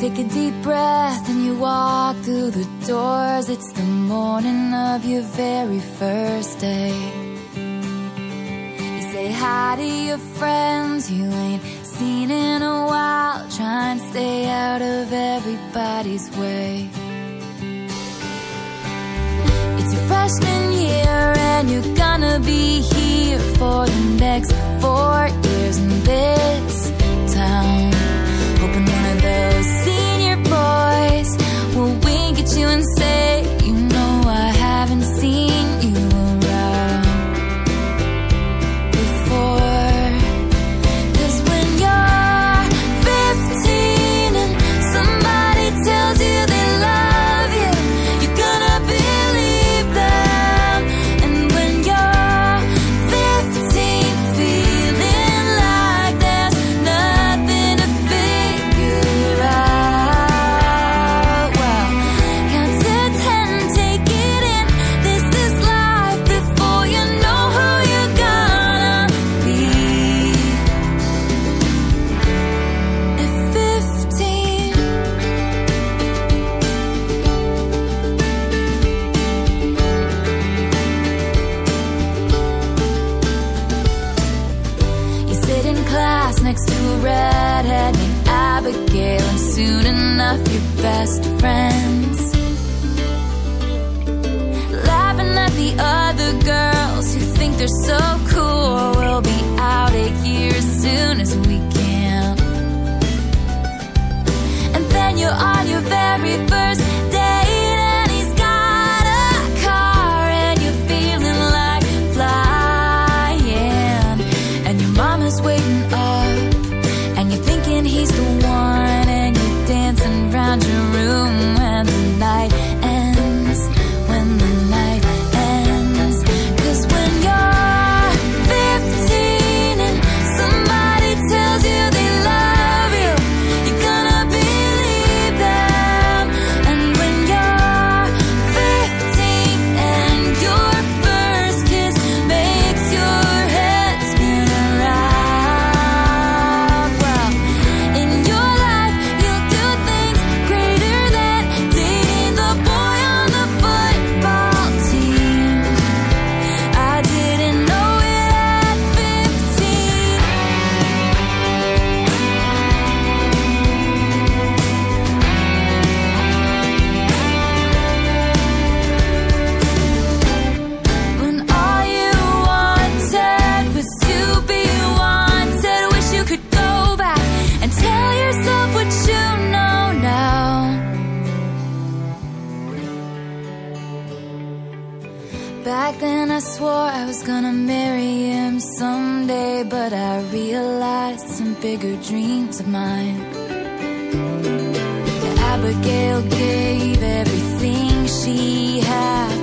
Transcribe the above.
Take a deep breath and you walk through the doors. It's the morning of your very first day. You say hi to your friends you ain't seen in a while. Try and stay out of everybody's way. It's your freshman year and you're gonna be here for the next four years. next to a redhead named Abigail, and soon enough you're best friends. Laughing at the other girls who think they're so cool, will be out. Back then I swore I was gonna marry him someday But I realized some bigger dreams of mine. Abigail gave everything she had.